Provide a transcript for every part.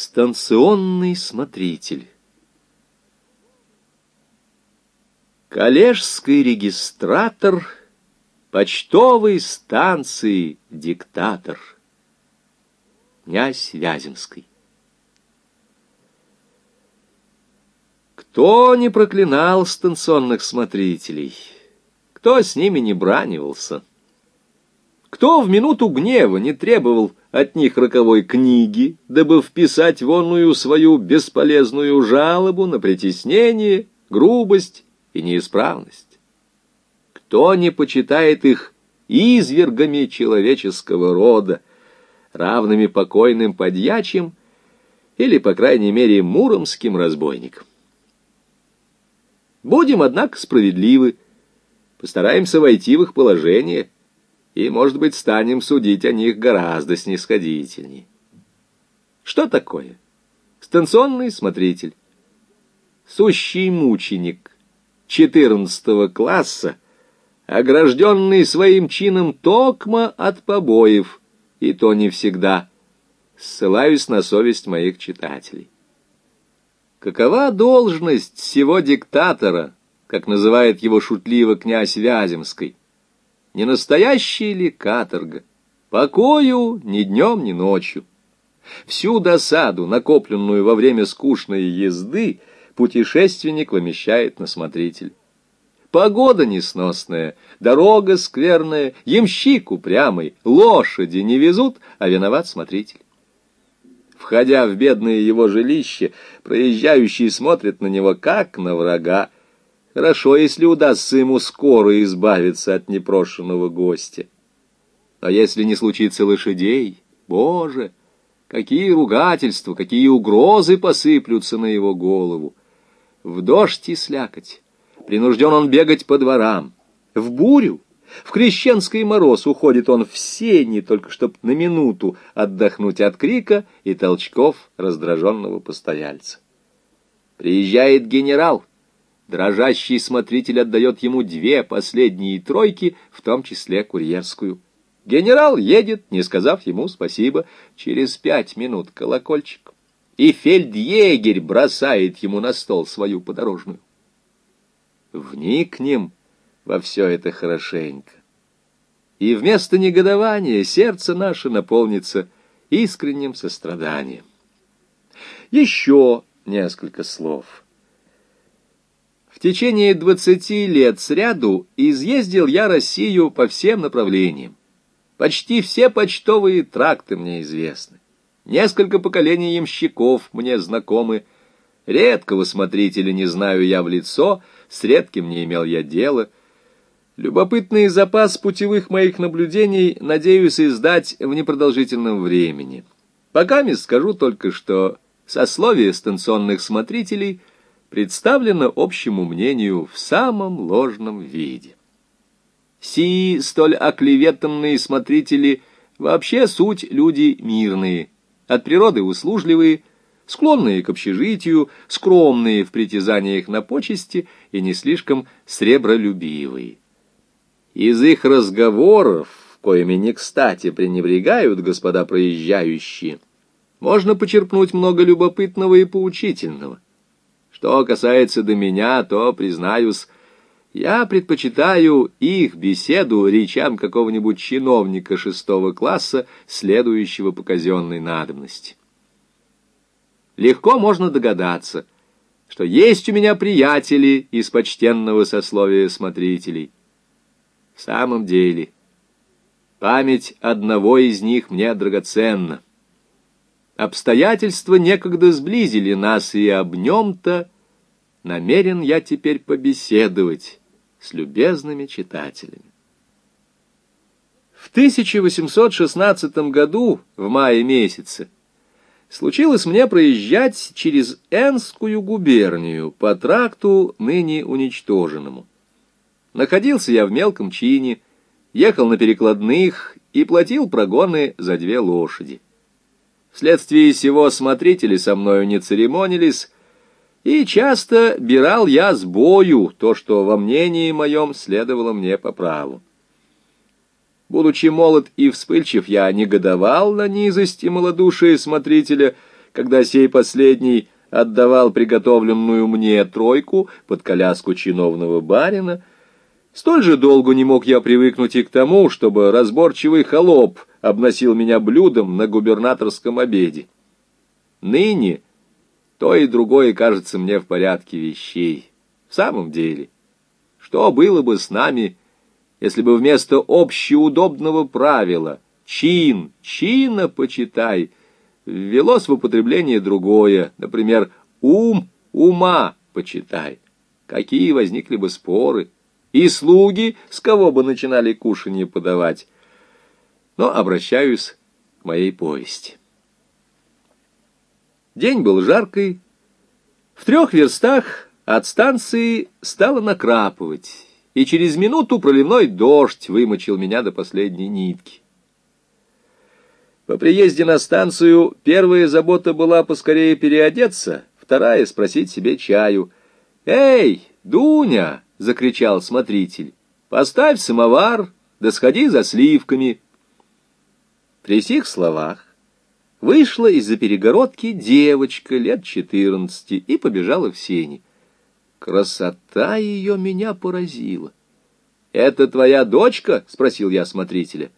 Станционный смотритель. Коллежский регистратор, почтовой станции диктатор, князь Вяземский. Кто не проклинал станционных смотрителей, кто с ними не бранивался, кто в минуту гнева не требовал от них роковой книги, дабы вписать вонную свою бесполезную жалобу на притеснение, грубость и неисправность? Кто не почитает их извергами человеческого рода, равными покойным подьячим или, по крайней мере, муромским разбойникам? Будем, однако, справедливы, постараемся войти в их положение — и, может быть, станем судить о них гораздо снисходительнее. Что такое? Станционный смотритель. Сущий мученик четырнадцатого класса, огражденный своим чином токма от побоев, и то не всегда. Ссылаюсь на совесть моих читателей. Какова должность всего диктатора, как называет его шутливо князь Вяземский? Не настоящая ли каторга? Покою ни днем, ни ночью. Всю досаду, накопленную во время скучной езды, путешественник вымещает на смотритель. Погода несносная, дорога скверная, ямщик упрямый, лошади не везут, а виноват смотритель. Входя в бедное его жилище, проезжающий смотрит на него, как на врага, Хорошо, если удастся ему скоро избавиться от непрошенного гостя. А если не случится лошадей, боже, какие ругательства, какие угрозы посыплются на его голову. В дождь и слякоть принужден он бегать по дворам, в бурю, в крещенский мороз уходит он в сени, только чтоб на минуту отдохнуть от крика и толчков раздраженного постояльца. Приезжает генерал, Дрожащий смотритель отдает ему две последние тройки, в том числе курьерскую. Генерал едет, не сказав ему спасибо, через пять минут колокольчик. И фельдъегерь бросает ему на стол свою подорожную. Вникнем во все это хорошенько. И вместо негодования сердце наше наполнится искренним состраданием. Еще несколько слов — в течение двадцати лет сряду изъездил я Россию по всем направлениям. Почти все почтовые тракты мне известны. Несколько поколений ямщиков мне знакомы. Редкого смотрителя не знаю я в лицо, с редким не имел я дела. Любопытный запас путевых моих наблюдений надеюсь издать в непродолжительном времени. Пока мне скажу только, что сословие станционных смотрителей — представлено общему мнению в самом ложном виде. Сии столь оклеветанные смотрители вообще суть люди мирные, от природы услужливые, склонные к общежитию, скромные в притязаниях на почести и не слишком сребролюбивые. Из их разговоров, коими не кстати пренебрегают господа проезжающие, можно почерпнуть много любопытного и поучительного. Что касается до меня, то, признаюсь, я предпочитаю их беседу речам какого-нибудь чиновника шестого класса, следующего по казенной надобности. Легко можно догадаться, что есть у меня приятели из почтенного сословия смотрителей. В самом деле, память одного из них мне драгоценна. Обстоятельства некогда сблизили нас, и об нем-то намерен я теперь побеседовать с любезными читателями. В 1816 году, в мае месяце, случилось мне проезжать через Энскую губернию по тракту, ныне уничтоженному. Находился я в мелком чине, ехал на перекладных и платил прогоны за две лошади. Вследствие сего смотрители со мною не церемонились, и часто бирал я с бою то, что во мнении моем следовало мне по праву. Будучи молод и вспыльчив, я негодовал на низость и малодушие смотрителя когда сей последний отдавал приготовленную мне тройку под коляску чиновного барина, столь же долго не мог я привыкнуть и к тому, чтобы разборчивый холоп обносил меня блюдом на губернаторском обеде. Ныне то и другое кажется мне в порядке вещей. В самом деле, что было бы с нами, если бы вместо общеудобного правила «чин, чина почитай» ввелось в употребление другое, например, «ум, ума почитай». Какие возникли бы споры, и слуги с кого бы начинали кушанье подавать. Но обращаюсь к моей повести. День был жаркий. В трех верстах от станции стало накрапывать, и через минуту проливной дождь вымочил меня до последней нитки. По приезде на станцию первая забота была поскорее переодеться, вторая — спросить себе чаю. «Эй, Дуня!» — закричал смотритель. «Поставь самовар, да сходи за сливками». При сих словах Вышла из-за перегородки девочка лет четырнадцати и побежала в сени. Красота ее меня поразила. «Это твоя дочка?» — спросил я смотрителя.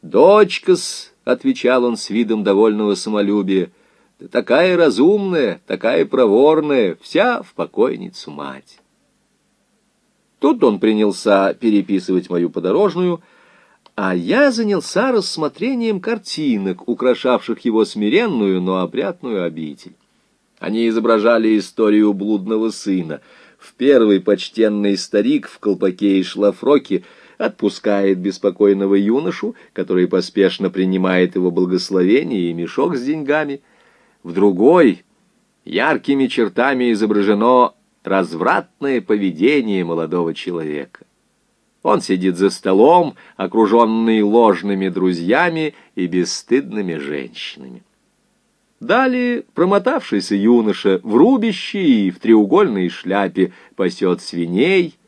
«Дочка-с», — отвечал он с видом довольного самолюбия, — «да такая разумная, такая проворная, вся в покойницу мать». Тут он принялся переписывать мою подорожную — а я занялся рассмотрением картинок, украшавших его смиренную, но опрятную обитель. Они изображали историю блудного сына. В первый почтенный старик в колпаке и шлафроке отпускает беспокойного юношу, который поспешно принимает его благословение и мешок с деньгами. В другой яркими чертами изображено развратное поведение молодого человека. Он сидит за столом, окруженный ложными друзьями и бесстыдными женщинами. Далее промотавшийся юноша в рубище и в треугольной шляпе пасет свиней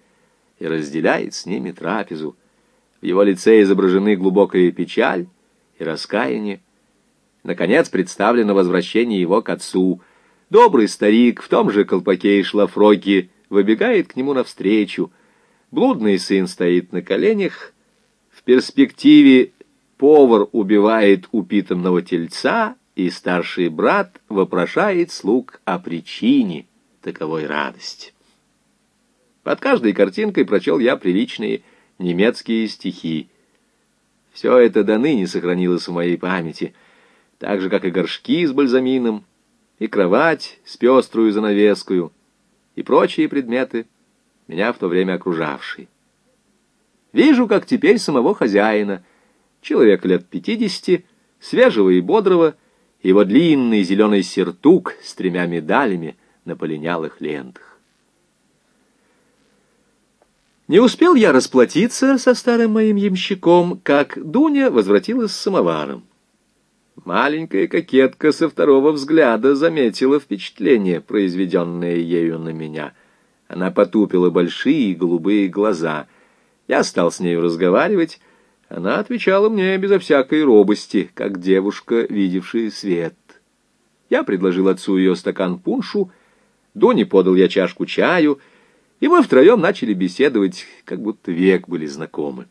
и разделяет с ними трапезу. В его лице изображены глубокая печаль и раскаяние. Наконец представлено возвращение его к отцу. Добрый старик в том же колпаке и шлафроке выбегает к нему навстречу — Блудный сын стоит на коленях. В перспективе повар убивает упитанного тельца, и старший брат вопрошает слуг о причине таковой радости. Под каждой картинкой прочел я приличные немецкие стихи. Все это до ныне сохранилось в моей памяти, так же, как и горшки с бальзамином, и кровать с пеструю занавескую, и прочие предметы — меня в то время окружавший. Вижу, как теперь самого хозяина, человек лет пятидесяти, свежего и бодрого, его длинный зеленый сертук с тремя медалями на полинялых лентах. Не успел я расплатиться со старым моим ямщиком, как Дуня возвратилась с самоваром. Маленькая кокетка со второго взгляда заметила впечатление, произведенное ею на меня — она потупила большие голубые глаза. Я стал с нею разговаривать. Она отвечала мне безо всякой робости, как девушка, видевшая свет. Я предложил отцу ее стакан пуншу, Доне подал я чашку чаю, и мы втроем начали беседовать, как будто век были знакомы.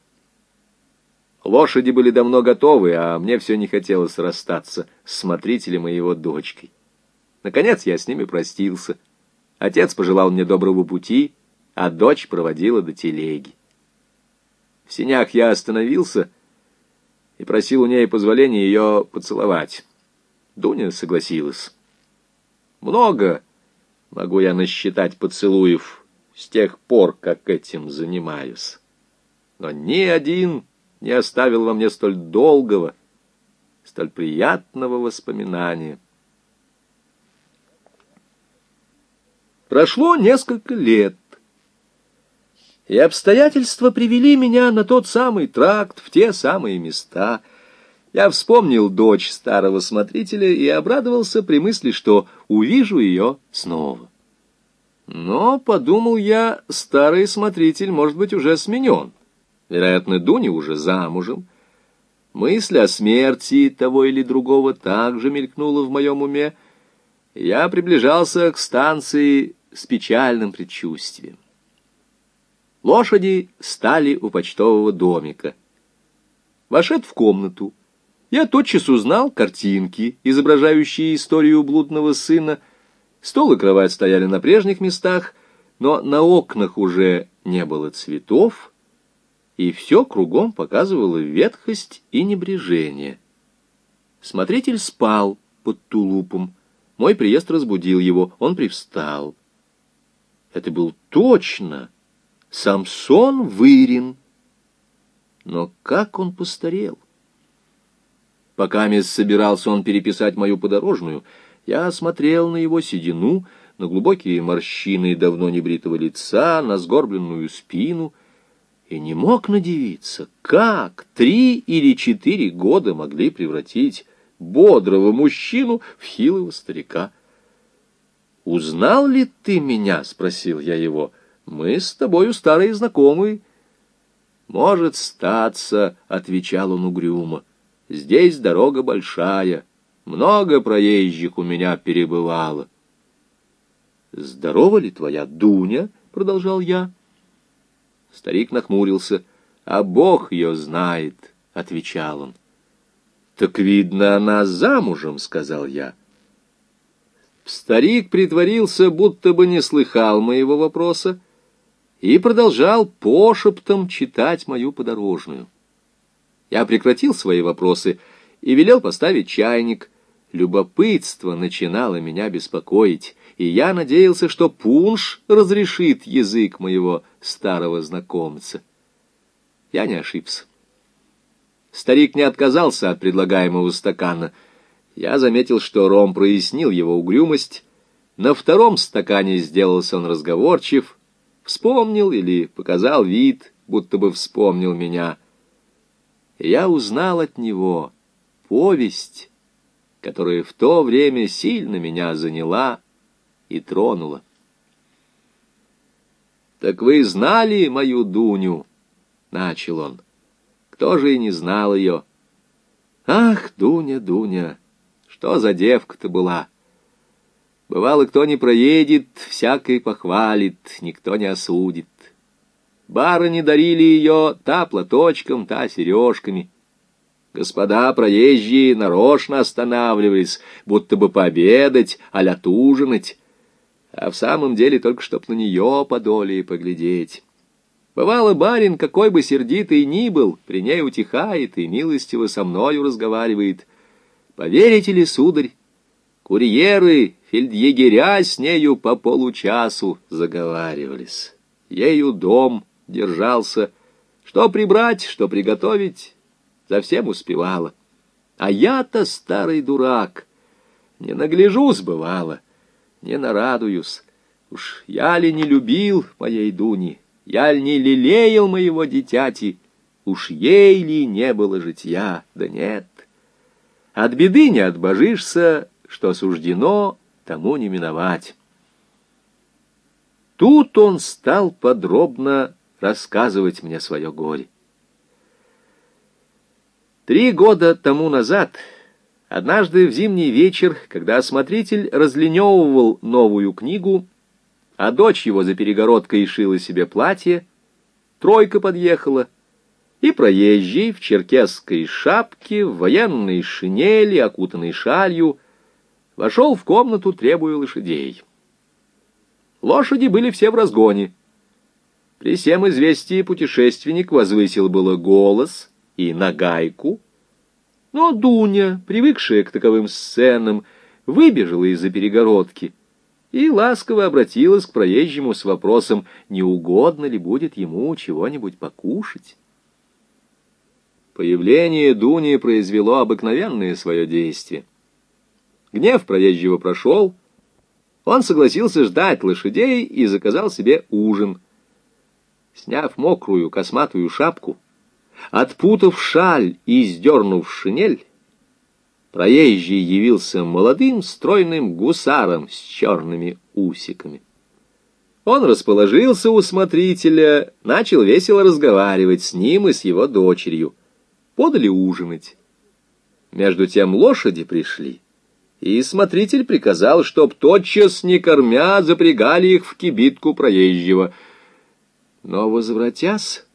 Лошади были давно готовы, а мне все не хотелось расстаться с смотрителем и его дочкой. Наконец я с ними простился — Отец пожелал мне доброго пути, а дочь проводила до телеги. В синях я остановился и просил у ней позволения ее поцеловать. Дуня согласилась. Много могу я насчитать поцелуев с тех пор, как этим занимаюсь. Но ни один не оставил во мне столь долгого, столь приятного воспоминания. Прошло несколько лет, и обстоятельства привели меня на тот самый тракт, в те самые места. Я вспомнил дочь старого смотрителя и обрадовался при мысли, что увижу ее снова. Но, подумал я, старый смотритель может быть уже сменен. Вероятно, Дуня уже замужем. Мысль о смерти того или другого также мелькнула в моем уме, Я приближался к станции с печальным предчувствием. Лошади стали у почтового домика. Вошед в комнату, я тотчас узнал картинки, изображающие историю блудного сына. Стол и кровать стояли на прежних местах, но на окнах уже не было цветов, и все кругом показывало ветхость и небрежение. Смотритель спал под тулупом. Мой приезд разбудил его, он привстал. Это был точно Самсон Вырин. Но как он постарел! Пока мисс собирался он переписать мою подорожную, я смотрел на его седину, на глубокие морщины давно небритого лица, на сгорбленную спину и не мог надевиться, как три или четыре года могли превратить бодрого мужчину в хилого старика. «Узнал ли ты меня?» — спросил я его. «Мы с тобою старые знакомые». «Может статься», — отвечал он угрюмо. «Здесь дорога большая, много проезжих у меня перебывало». «Здорова ли твоя Дуня?» — продолжал я. Старик нахмурился. «А Бог ее знает», — отвечал он. «Так, видно, она замужем», — сказал я. Старик притворился, будто бы не слыхал моего вопроса, и продолжал пошептом читать мою подорожную. Я прекратил свои вопросы и велел поставить чайник. Любопытство начинало меня беспокоить, и я надеялся, что пунш разрешит язык моего старого знакомца. Я не ошибся. Старик не отказался от предлагаемого стакана. Я заметил, что ром прояснил его угрюмость. На втором стакане сделался он разговорчив, вспомнил или показал вид, будто бы вспомнил меня. Я узнал от него повесть, которая в то время сильно меня заняла и тронула. «Так вы знали мою Дуню?» — начал он. Кто же и не знал ее? Ах, Дуня, Дуня, что за девка-то была! Бывало, кто не проедет, всякой похвалит, никто не осудит. Барыни дарили ее та платочком, та сережками. Господа проезжие нарочно останавливались, будто бы пообедать, а-ля тужинать, а в самом деле только чтоб на нее подолее поглядеть. Бывало, барин, какой бы сердитый ни был, при ней утихает и милостиво со мною разговаривает. Поверите ли, сударь, курьеры, фельдъегеря с нею по получасу заговаривались. Ею дом держался. Что прибрать, что приготовить, за всем успевала. А я-то старый дурак, не нагляжусь, бывало, не нарадуюсь. Уж я ли не любил моей Дуни, я не лелеял моего дитяти, уж ей ли не было житья, да нет. От беды не отбожишься, что суждено, тому не миновать. Тут он стал подробно рассказывать мне свое горе. Три года тому назад, однажды в зимний вечер, когда осмотритель разлиневывал новую книгу, а дочь его за перегородкой шила себе платье, тройка подъехала, и проезжий в черкесской шапке, в военной шинели, окутанной шалью, вошел в комнату, требуя лошадей. Лошади были все в разгоне. При всем известии путешественник возвысил было голос и нагайку, но Дуня, привыкшая к таковым сценам, выбежала из-за перегородки — и ласково обратилась к проезжему с вопросом, не угодно ли будет ему чего-нибудь покушать. Появление Дуни произвело обыкновенное свое действие. Гнев проезжего прошел, он согласился ждать лошадей и заказал себе ужин. Сняв мокрую косматую шапку, отпутав шаль и сдернув шинель, проезжий явился молодым стройным гусаром с черными усиками. Он расположился у смотрителя, начал весело разговаривать с ним и с его дочерью. Подали ужинать. Между тем лошади пришли, и смотритель приказал, чтоб тотчас, не кормя, запрягали их в кибитку проезжего. Но, возвратясь,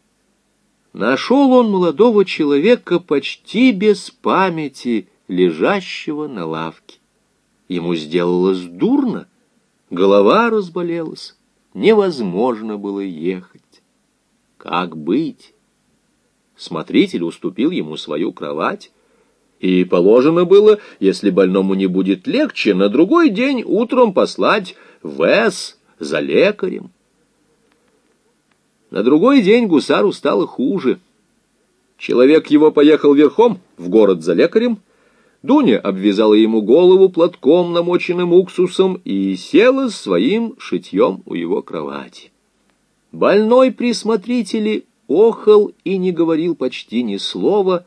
нашел он молодого человека почти без памяти, лежащего на лавке. Ему сделалось дурно, голова разболелась, невозможно было ехать. Как быть? Смотритель уступил ему свою кровать, и положено было, если больному не будет легче, на другой день утром послать в за лекарем. На другой день гусару стало хуже. Человек его поехал верхом в город за лекарем, Дуня обвязала ему голову платком, намоченным уксусом, и села своим шитьем у его кровати. Больной при смотрителе охал и не говорил почти ни слова,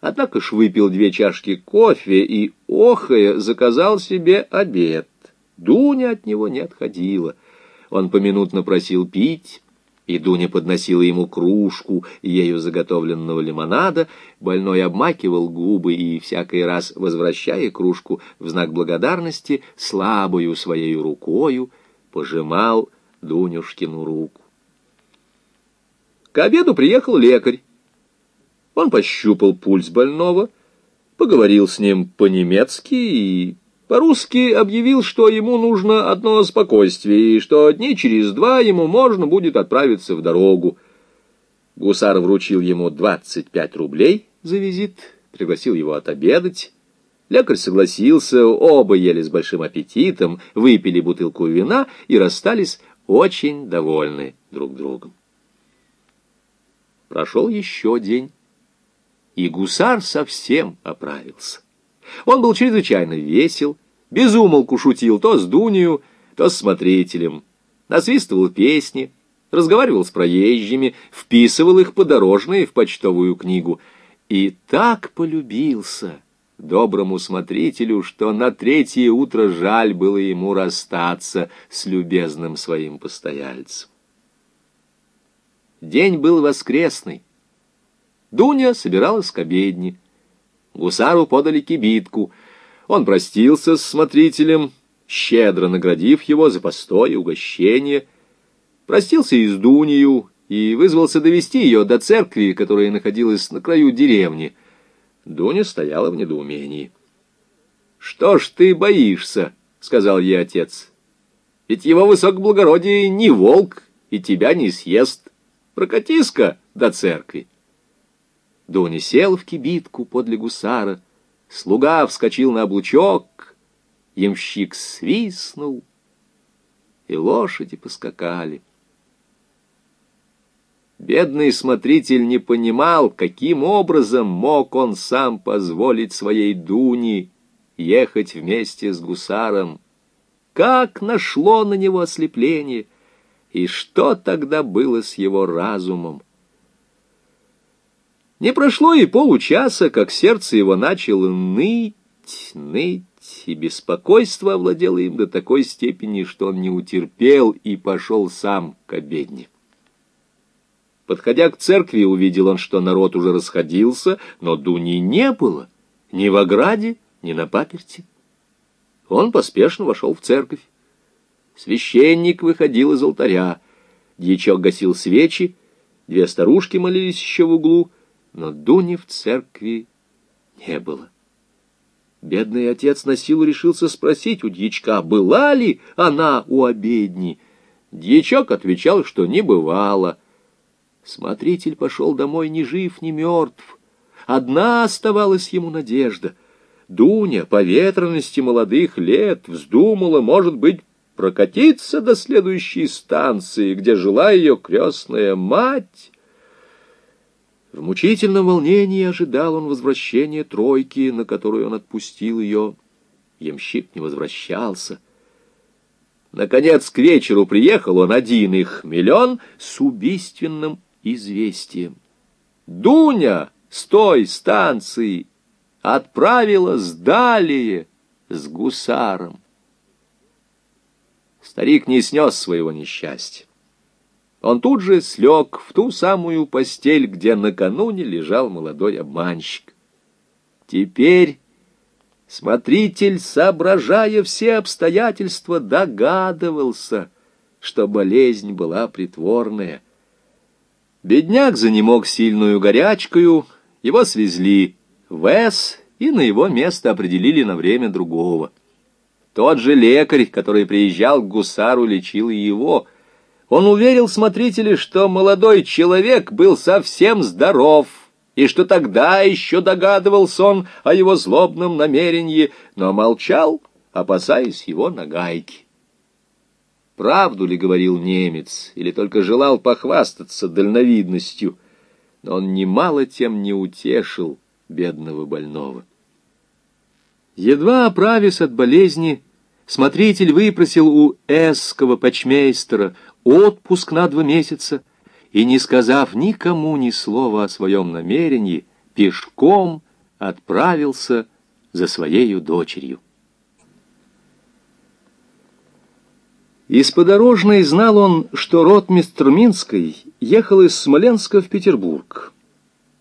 однако ж выпил две чашки кофе и, охая, заказал себе обед. Дуня от него не отходила. Он поминутно просил пить, и Дуня подносила ему кружку ею заготовленного лимонада, больной обмакивал губы и, всякий раз возвращая кружку в знак благодарности, слабою своей рукою пожимал Дунюшкину руку. К обеду приехал лекарь. Он пощупал пульс больного, поговорил с ним по-немецки и по-русски объявил, что ему нужно одно спокойствие, и что дней через два ему можно будет отправиться в дорогу. Гусар вручил ему двадцать пять рублей за визит, пригласил его отобедать. Лекарь согласился, оба ели с большим аппетитом, выпили бутылку вина и расстались очень довольны друг другом. Прошел еще день, и гусар совсем оправился. Он был чрезвычайно весел, безумолку шутил то с Дунью, то с смотрителем, насвистывал песни, разговаривал с проезжими, вписывал их подорожные в почтовую книгу. И так полюбился доброму смотрителю, что на третье утро жаль было ему расстаться с любезным своим постояльцем. День был воскресный. Дуня собиралась к обедне. Гусару подали кибитку. Он простился с смотрителем, щедро наградив его за постой и угощение. Простился и с Дунью и вызвался довести ее до церкви, которая находилась на краю деревни. Дуня стояла в недоумении. «Что ж ты боишься?» — сказал ей отец. «Ведь его высокоблагородие не волк и тебя не съест. Прокатись-ка до церкви». Дуня сел в кибитку подле гусара, слуга вскочил на облучок, ямщик свистнул, и лошади поскакали. Бедный смотритель не понимал, каким образом мог он сам позволить своей Дуне ехать вместе с гусаром. Как нашло на него ослепление, и что тогда было с его разумом? Не прошло и получаса, как сердце его начало ныть, ныть, и беспокойство овладело им до такой степени, что он не утерпел и пошел сам к обедне. Подходя к церкви, увидел он, что народ уже расходился, но Дуни не было ни в ограде, ни на паперти. Он поспешно вошел в церковь. Священник выходил из алтаря, дьячок гасил свечи, две старушки молились еще в углу — но Дуни в церкви не было. Бедный отец на силу решился спросить у дьячка, была ли она у обедни. Дьячок отвечал, что не бывало. Смотритель пошел домой ни жив, ни мертв. Одна оставалась ему надежда. Дуня, по ветренности молодых лет, вздумала, может быть, прокатиться до следующей станции, где жила ее крестная мать, в мучительном волнении ожидал он возвращения тройки, на которую он отпустил ее. Ямщик не возвращался. Наконец, к вечеру приехал он один их миллион с убийственным известием. Дуня с той станции отправилась далее с гусаром. Старик не снес своего несчастья. Он тут же слег в ту самую постель, где накануне лежал молодой обманщик. Теперь Смотритель, соображая все обстоятельства, догадывался, что болезнь была притворная. Бедняк занемог сильную горячкою, его свезли в С и на его место определили на время другого. Тот же лекарь, который приезжал к гусару, лечил его. Он уверил смотрителя, что молодой человек был совсем здоров, и что тогда еще догадывался он о его злобном намерении, но молчал, опасаясь его нагайки. Правду ли говорил немец, или только желал похвастаться дальновидностью, но он немало тем не утешил бедного больного. Едва оправясь от болезни, смотритель выпросил у эсского почмейстера отпуск на два месяца и, не сказав никому ни слова о своем намерении, пешком отправился за своею дочерью. Из подорожной знал он, что ротмистр Минской ехал из Смоленска в Петербург.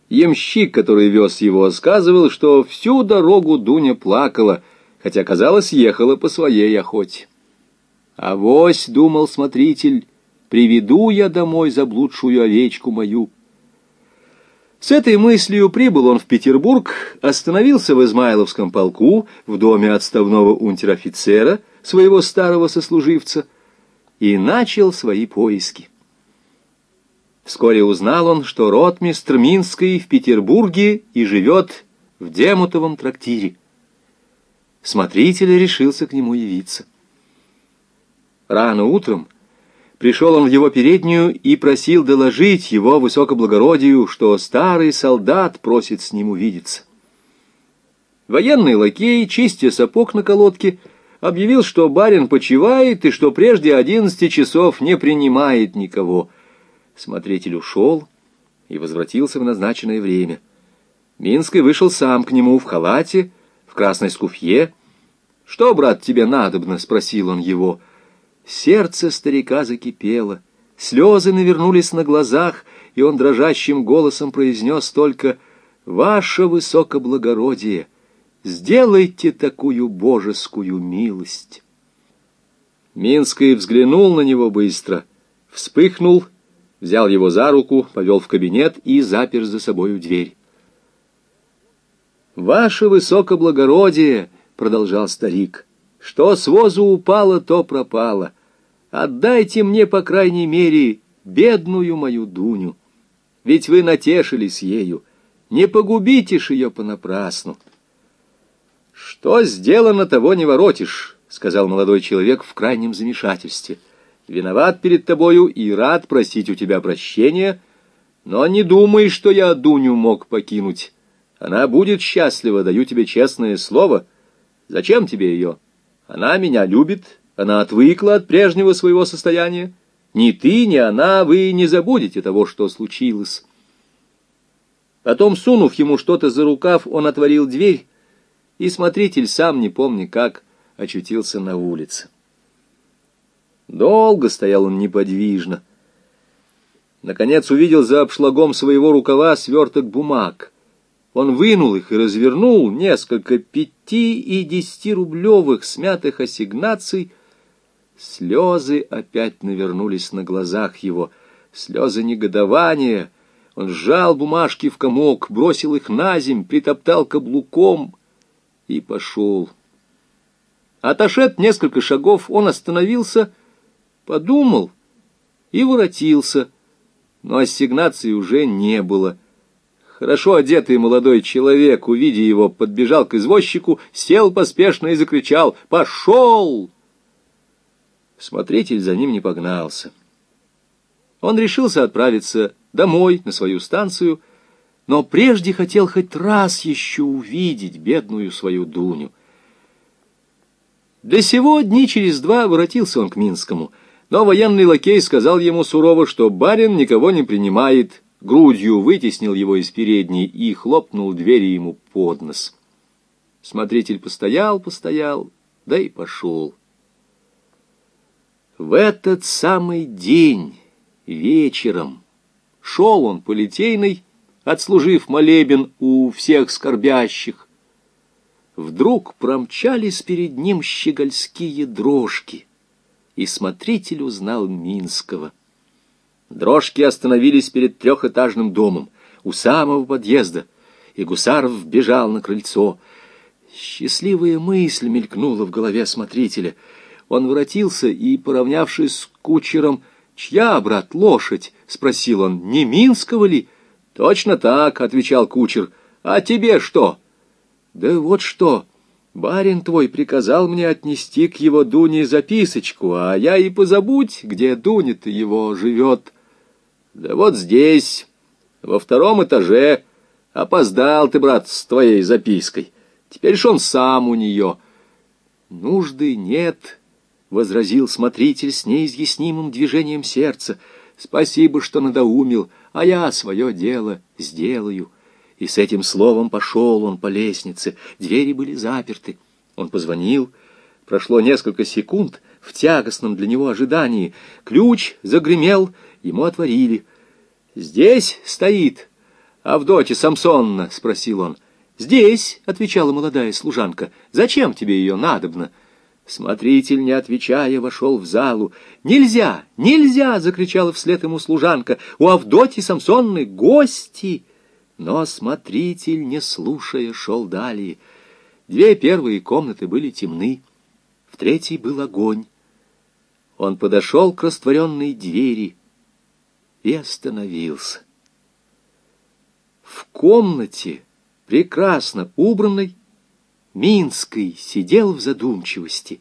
Емщик, который вез его, сказывал, что всю дорогу Дуня плакала, хотя, казалось, ехала по своей охоте. «Авось», — думал смотритель, — «приведу я домой заблудшую овечку мою». С этой мыслью прибыл он в Петербург, остановился в Измайловском полку, в доме отставного унтер-офицера, своего старого сослуживца, и начал свои поиски. Вскоре узнал он, что ротмистр Минской в Петербурге и живет в Демутовом трактире. Смотритель решился к нему явиться. Рано утром пришел он в его переднюю и просил доложить его высокоблагородию, что старый солдат просит с ним увидеться. Военный лакей, чистя сапог на колодке, объявил, что барин почивает и что прежде одиннадцати часов не принимает никого — Смотритель ушел и возвратился в назначенное время. Минский вышел сам к нему в халате, в красной скуфье. «Что, брат, тебе надобно?» — спросил он его. Сердце старика закипело, слезы навернулись на глазах, и он дрожащим голосом произнес только «Ваше высокоблагородие, сделайте такую божескую милость». Минский взглянул на него быстро, вспыхнул — взял его за руку, повел в кабинет и запер за собою дверь. «Ваше высокоблагородие!» — продолжал старик. «Что с возу упало, то пропало. Отдайте мне, по крайней мере, бедную мою Дуню. Ведь вы натешились ею. Не погубите ж ее понапрасну». «Что сделано, того не воротишь», — сказал молодой человек в крайнем замешательстве. — Виноват перед тобою и рад просить у тебя прощения, но не думай, что я Дуню мог покинуть. Она будет счастлива, даю тебе честное слово. Зачем тебе ее? Она меня любит, она отвыкла от прежнего своего состояния. Ни ты, ни она, вы не забудете того, что случилось. Потом, сунув ему что-то за рукав, он отворил дверь, и смотритель, сам не помня как, очутился на улице. Долго стоял он неподвижно. Наконец увидел за обшлагом своего рукава сверток бумаг. Он вынул их и развернул несколько пяти и десятирублевых смятых ассигнаций. Слезы опять навернулись на глазах его, слезы негодования. Он сжал бумажки в комок, бросил их на земь, притоптал каблуком и пошел. Отошед несколько шагов, он остановился подумал и воротился, но ассигнации уже не было. Хорошо одетый молодой человек, увидя его, подбежал к извозчику, сел поспешно и закричал «Пошел!». Смотритель за ним не погнался. Он решился отправиться домой, на свою станцию, но прежде хотел хоть раз еще увидеть бедную свою Дуню. Для сего дни через два воротился он к Минскому — но военный лакей сказал ему сурово, что барин никого не принимает, грудью вытеснил его из передней и хлопнул двери ему под нос. Смотритель постоял, постоял, да и пошел. В этот самый день, вечером, шел он по Литейной, отслужив молебен у всех скорбящих. вдруг промчались перед ним щегольские дрожки, и смотритель узнал Минского. Дрожки остановились перед трехэтажным домом, у самого подъезда, и Гусаров бежал на крыльцо. Счастливая мысль мелькнула в голове смотрителя. Он воротился и, поравнявшись с кучером, «Чья, брат, лошадь?» — спросил он. «Не Минского ли?» «Точно так», — отвечал кучер. «А тебе что?» «Да вот что. Барин твой приказал мне отнести к его Дуне записочку, а я и позабудь, где Дуня-то его живет». «Да вот здесь, во втором этаже. Опоздал ты, брат, с твоей запиской. Теперь ж он сам у нее». «Нужды нет», — возразил смотритель с неизъяснимым движением сердца. «Спасибо, что надоумил, а я свое дело сделаю». И с этим словом пошел он по лестнице. Двери были заперты. Он позвонил. Прошло несколько секунд в тягостном для него ожидании. Ключ загремел, ему отворили. «Здесь стоит Авдотья Самсонна?» — спросил он. «Здесь», — отвечала молодая служанка. «Зачем тебе ее надобно?» Смотритель, не отвечая, вошел в залу. «Нельзя! Нельзя!» — закричала вслед ему служанка. «У Авдотьи Самсонны гости!» Но смотритель, не слушая, шел далее. Две первые комнаты были темны, в третьей был огонь. Он подошел к растворенной двери и остановился. В комнате, прекрасно убранной, Минской сидел в задумчивости.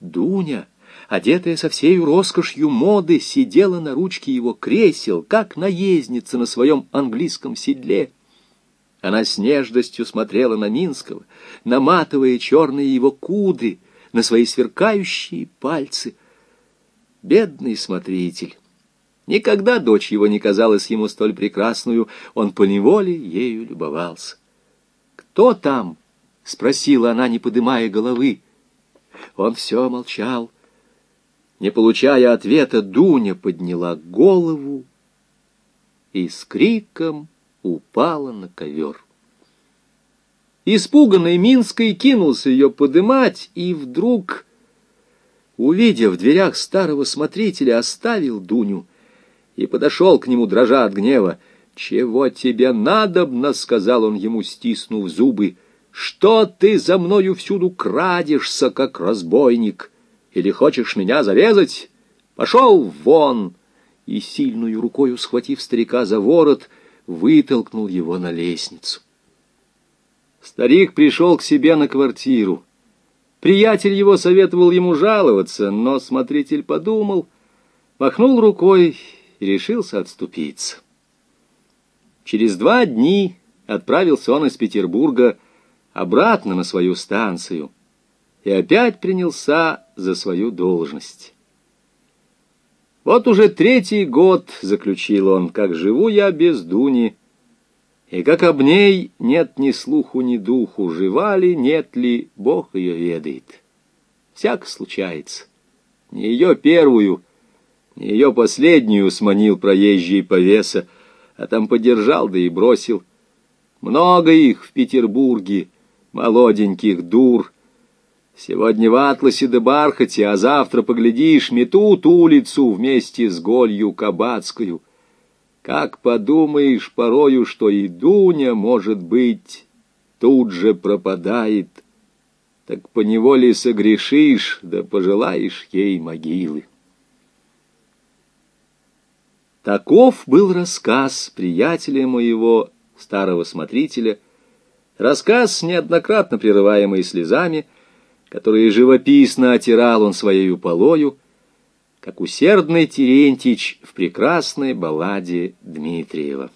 Дуня, одетая со всей роскошью моды, сидела на ручке его кресел, как наездница на своем английском седле. Она с нежностью смотрела на Минского, наматывая черные его кудри на свои сверкающие пальцы. Бедный смотритель! Никогда дочь его не казалась ему столь прекрасную, он поневоле ею любовался. «Кто там?» — спросила она, не подымая головы. Он все молчал. Не получая ответа, Дуня подняла голову и с криком упала на ковер. Испуганный Минской кинулся ее подымать, и вдруг, увидев в дверях старого смотрителя, оставил Дуню — и подошел к нему, дрожа от гнева. «Чего тебе надобно?» — сказал он ему, стиснув зубы. «Что ты за мною всюду крадешься, как разбойник? Или хочешь меня зарезать? Пошел вон!» И сильную рукою, схватив старика за ворот, вытолкнул его на лестницу. Старик пришел к себе на квартиру. Приятель его советовал ему жаловаться, но смотритель подумал, махнул рукой и решился отступиться. Через два дни отправился он из Петербурга обратно на свою станцию и опять принялся за свою должность. Вот уже третий год, заключил он, как живу я без Дуни, и как об ней нет ни слуху, ни духу, жива ли, нет ли, Бог ее ведает. Всяко случается. Не ее первую, ее последнюю сманил проезжий повеса, а там подержал, да и бросил. Много их в Петербурге, молоденьких дур. Сегодня в атласе да бархате, а завтра, поглядишь, метут улицу вместе с голью кабацкую. Как подумаешь порою, что и Дуня, может быть, тут же пропадает, так поневоле согрешишь, да пожелаешь ей могилы. Таков был рассказ приятеля моего, старого смотрителя, рассказ, неоднократно прерываемый слезами, которые живописно отирал он своею полою, как усердный Терентич в прекрасной балладе Дмитриева.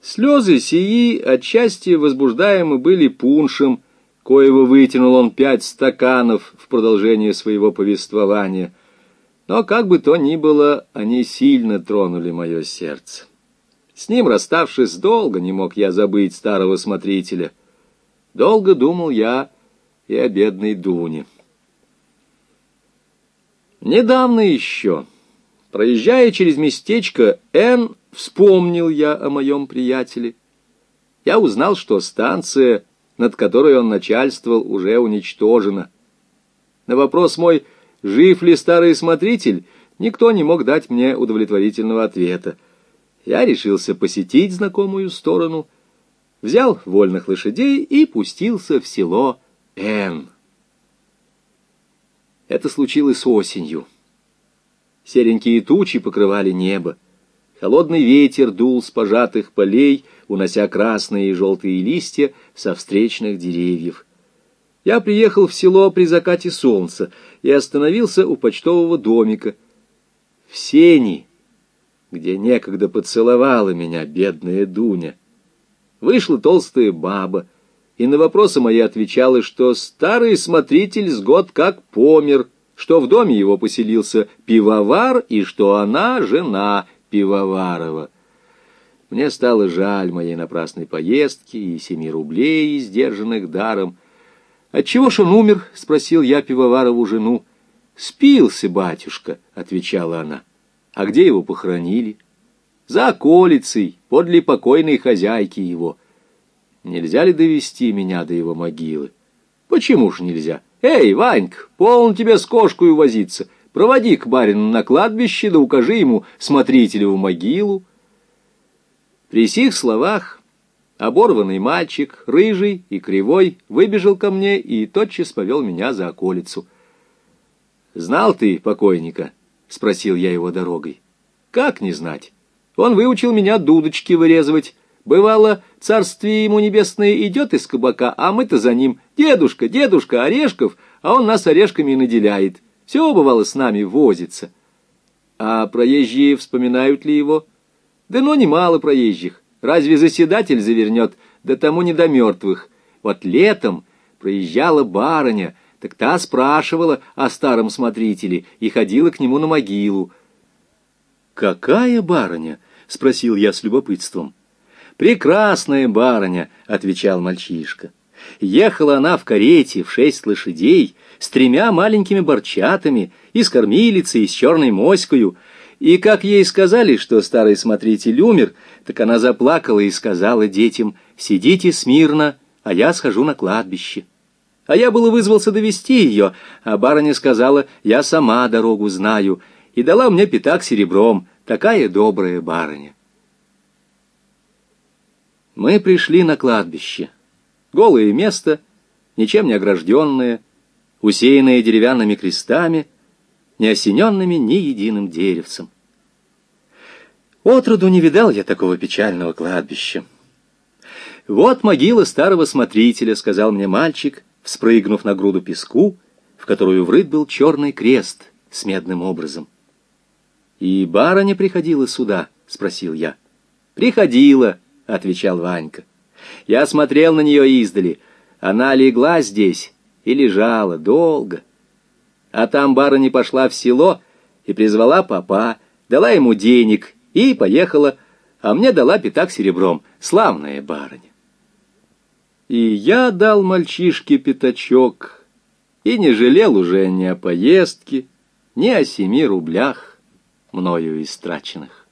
Слезы сии отчасти возбуждаемы были пуншем, коего вытянул он пять стаканов в продолжение своего повествования — но, как бы то ни было, они сильно тронули мое сердце. С ним, расставшись, долго не мог я забыть старого смотрителя. Долго думал я и о бедной Дуне. Недавно еще, проезжая через местечко Н, вспомнил я о моем приятеле. Я узнал, что станция над которой он начальствовал, уже уничтожена. На вопрос мой, жив ли старый смотритель, никто не мог дать мне удовлетворительного ответа. Я решился посетить знакомую сторону, взял вольных лошадей и пустился в село Н. Это случилось осенью. Серенькие тучи покрывали небо. Холодный ветер дул с пожатых полей, унося красные и желтые листья со встречных деревьев. Я приехал в село при закате солнца и остановился у почтового домика. В сени, где некогда поцеловала меня бедная Дуня. Вышла толстая баба, и на вопросы мои отвечала, что старый смотритель с год как помер, что в доме его поселился пивовар и что она жена Пивоварова. Мне стало жаль моей напрасной поездки и семи рублей, издержанных даром. «Отчего ж он умер?» — спросил я Пивоварову жену. «Спился, батюшка», — отвечала она. «А где его похоронили?» «За околицей, подле покойной хозяйки его». «Нельзя ли довести меня до его могилы?» «Почему ж нельзя?» «Эй, Ванька, полно тебе с кошкой возиться. Проводи к барину на кладбище, да укажи ему смотрителеву могилу». При сих словах оборванный мальчик, рыжий и кривой, выбежал ко мне и тотчас повел меня за околицу. «Знал ты покойника?» — спросил я его дорогой. «Как не знать? Он выучил меня дудочки вырезывать». Бывало, царствие ему небесное идет из кабака, а мы-то за ним. Дедушка, дедушка, орешков, а он нас орешками наделяет. Все, бывало, с нами возится. А проезжие вспоминают ли его? Да ну, немало проезжих. Разве заседатель завернет? Да тому не до мертвых. Вот летом проезжала барыня, так та спрашивала о старом смотрителе и ходила к нему на могилу. «Какая барыня?» — спросил я с любопытством. «Прекрасная барыня», — отвечал мальчишка. Ехала она в карете в шесть лошадей с тремя маленькими борчатами и с кормилицей, и с черной моською. И как ей сказали, что старый смотритель умер, так она заплакала и сказала детям, «Сидите смирно, а я схожу на кладбище». А я было вызвался довести ее, а барыня сказала, «Я сама дорогу знаю», и дала мне пятак серебром, такая добрая барыня. Мы пришли на кладбище. Голое место, ничем не огражденное, усеянное деревянными крестами, не осененными ни единым деревцем. Отроду не видал я такого печального кладбища. «Вот могила старого смотрителя», — сказал мне мальчик, вспрыгнув на груду песку, в которую врыт был черный крест с медным образом. «И барыня приходила сюда?» — спросил я. «Приходила», — отвечал Ванька. Я смотрел на нее издали. Она легла здесь и лежала долго. А там барыня пошла в село и призвала папа, дала ему денег и поехала, а мне дала пятак серебром. Славная барыня. И я дал мальчишке пятачок и не жалел уже ни о поездке, ни о семи рублях, мною истраченных.